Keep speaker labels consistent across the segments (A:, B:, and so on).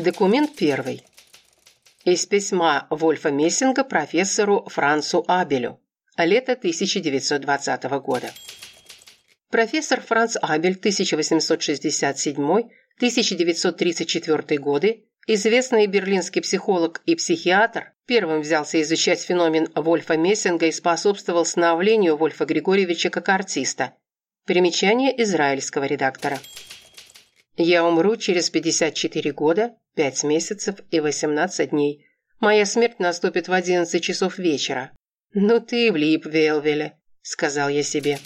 A: Документ первый. Из письма Вольфа Мессинга профессору Францу Абелю. Лето 1920 года. Профессор Франц Абель 1867-1934 годы, известный берлинский психолог и психиатр, первым взялся изучать феномен Вольфа Мессинга и способствовал становлению Вольфа Григорьевича как артиста. Примечание израильского редактора. Я умру через 54 года, 5 месяцев и 18 дней. Моя смерть наступит в 11 часов вечера. Ну ты влип, Велвеле, сказал я себе.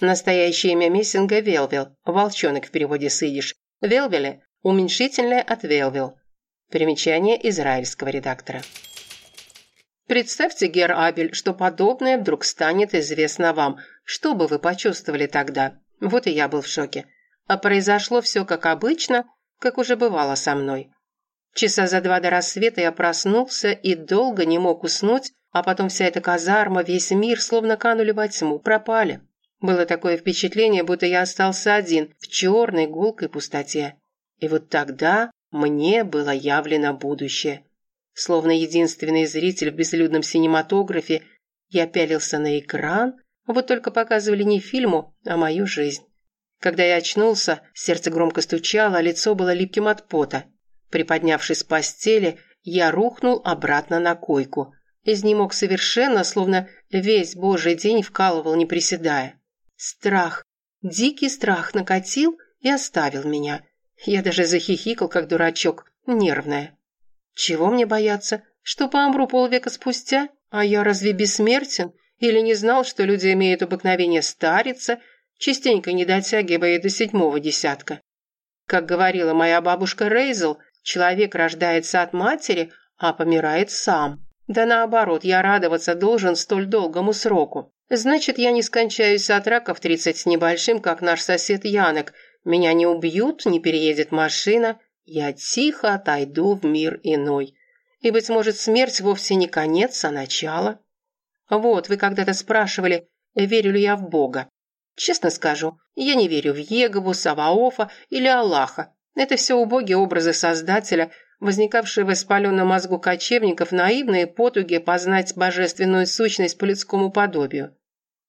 A: Настоящее имя Мессинга Велвел, волчонок в переводе с идиш. Велвеле – уменьшительное от Велвел. Примечание израильского редактора. Представьте, Гер Абель, что подобное вдруг станет известно вам. Что бы вы почувствовали тогда? Вот и я был в шоке. А произошло все как обычно, как уже бывало со мной. Часа за два до рассвета я проснулся и долго не мог уснуть, а потом вся эта казарма, весь мир словно канули во тьму, пропали. Было такое впечатление, будто я остался один в черной гулкой пустоте. И вот тогда мне было явлено будущее. Словно единственный зритель в безлюдном синематографе, я пялился на экран, вот только показывали не фильму, а мою жизнь. Когда я очнулся, сердце громко стучало, а лицо было липким от пота. Приподнявшись с постели, я рухнул обратно на койку. Из мог совершенно, словно весь божий день вкалывал, не приседая. Страх, дикий страх накатил и оставил меня. Я даже захихикал, как дурачок, нервная. Чего мне бояться? Что помру полвека спустя? А я разве бессмертен? Или не знал, что люди имеют обыкновение стариться частенько не дотягивая до седьмого десятка. Как говорила моя бабушка Рейзел, человек рождается от матери, а помирает сам. Да наоборот, я радоваться должен столь долгому сроку. Значит, я не скончаюсь от рака в тридцать с небольшим, как наш сосед Янок. Меня не убьют, не переедет машина. Я тихо отойду в мир иной. И, быть может, смерть вовсе не конец, а начало. Вот, вы когда-то спрашивали, верю ли я в Бога. Честно скажу, я не верю в Егову, Саваофа или Аллаха. Это все убогие образы Создателя, возникавшие в испаленном мозгу кочевников наивные потуги познать божественную сущность по людскому подобию.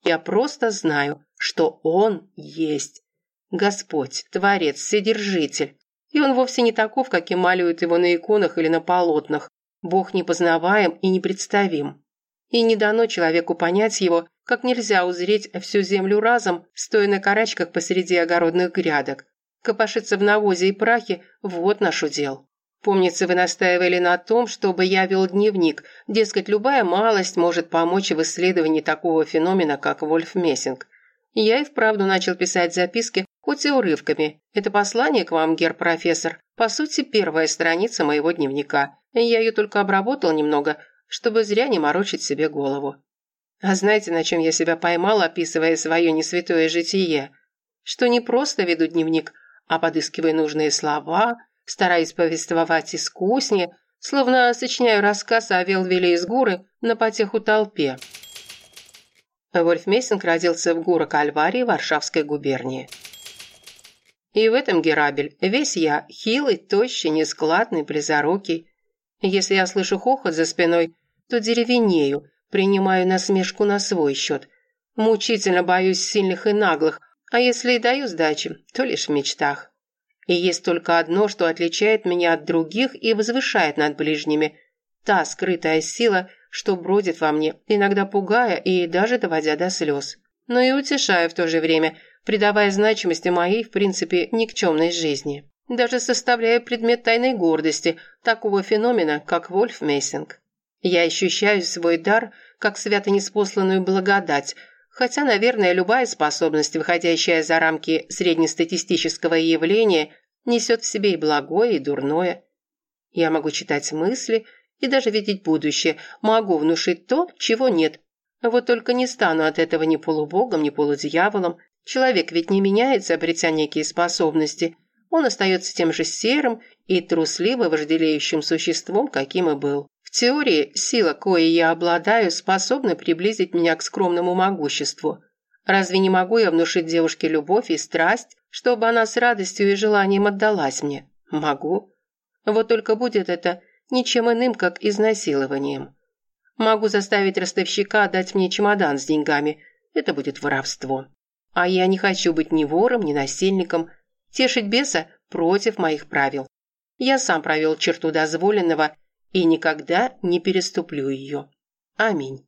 A: Я просто знаю, что Он есть. Господь, Творец, Вседержитель. И Он вовсе не таков, каким малюют его на иконах или на полотнах. Бог непознаваем и непредставим. И не дано человеку понять его, как нельзя узреть всю землю разом, стоя на карачках посреди огородных грядок. Копошиться в навозе и прахе – вот наш удел. Помнится, вы настаивали на том, чтобы я вел дневник, дескать, любая малость может помочь в исследовании такого феномена, как Вольф Мессинг. Я и вправду начал писать записки, хоть и урывками. Это послание к вам, гер-профессор, по сути, первая страница моего дневника. Я ее только обработал немного, чтобы зря не морочить себе голову. А знаете, на чем я себя поймал, описывая свое несвятое житие? Что не просто веду дневник, а подыскиваю нужные слова, стараюсь повествовать искуснее, словно сочиняю рассказ о Велвиле из Гуры на потеху толпе. Вольф Мессинг родился в Гура-Кальварии Варшавской губернии. И в этом Герабель весь я, хилый, тощий, нескладный, близорукий. Если я слышу хохот за спиной, то деревенею, Принимаю насмешку на свой счет. Мучительно боюсь сильных и наглых, а если и даю сдачи, то лишь в мечтах. И есть только одно, что отличает меня от других и возвышает над ближними. Та скрытая сила, что бродит во мне, иногда пугая и даже доводя до слез. Но и утешая в то же время, придавая значимости моей, в принципе, никчемной жизни. Даже составляя предмет тайной гордости такого феномена, как Вольф Мессинг. Я ощущаю свой дар как свято неспосланную благодать, хотя, наверное, любая способность, выходящая за рамки среднестатистического явления, несет в себе и благое, и дурное. Я могу читать мысли и даже видеть будущее, могу внушить то, чего нет. Вот только не стану от этого ни полубогом, ни полудьяволом. Человек ведь не меняется, обретя некие способности. Он остается тем же серым и трусливо вожделеющим существом, каким и был. В теории, сила, коей я обладаю, способна приблизить меня к скромному могуществу. Разве не могу я внушить девушке любовь и страсть, чтобы она с радостью и желанием отдалась мне? Могу. Вот только будет это ничем иным, как изнасилованием. Могу заставить ростовщика отдать мне чемодан с деньгами. Это будет воровство. А я не хочу быть ни вором, ни насильником. Тешить беса против моих правил. Я сам провел черту дозволенного и никогда не переступлю ее. Аминь.